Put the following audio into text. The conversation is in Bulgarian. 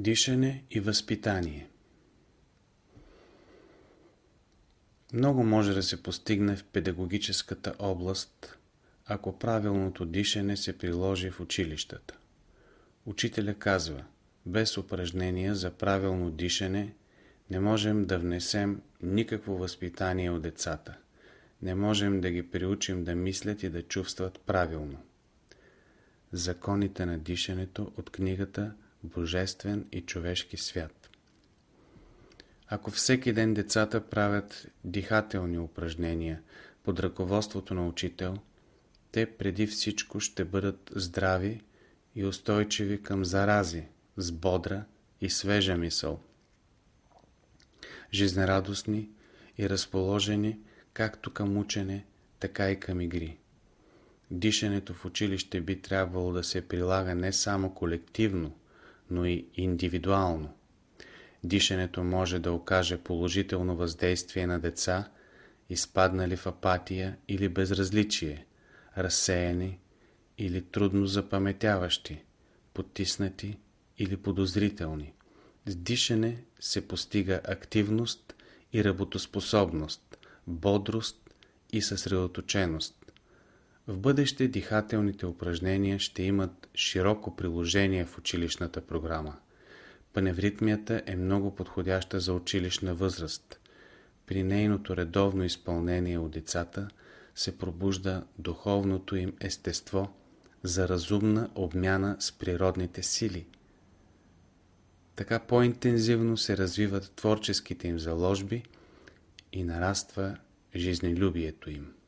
Дишане и възпитание Много може да се постигне в педагогическата област, ако правилното дишане се приложи в училищата. Учителя казва, без упражнения за правилно дишане не можем да внесем никакво възпитание от децата. Не можем да ги приучим да мислят и да чувстват правилно. Законите на дишането от книгата Божествен и човешки свят Ако всеки ден децата правят дихателни упражнения под ръководството на учител, те преди всичко ще бъдат здрави и устойчиви към зарази, с бодра и свежа мисъл. Жизнерадостни и разположени както към учене, така и към игри. Дишането в училище би трябвало да се прилага не само колективно, но и индивидуално. Дишането може да окаже положително въздействие на деца, изпаднали в апатия или безразличие, разсеяни или трудно запаметяващи, потиснати или подозрителни. С дишане се постига активност и работоспособност, бодрост и съсредоточеност. В бъдеще дихателните упражнения ще имат широко приложение в училищната програма. Паневритмията е много подходяща за училищна възраст. При нейното редовно изпълнение от децата се пробужда духовното им естество за разумна обмяна с природните сили. Така по-интензивно се развиват творческите им заложби и нараства жизнелюбието им.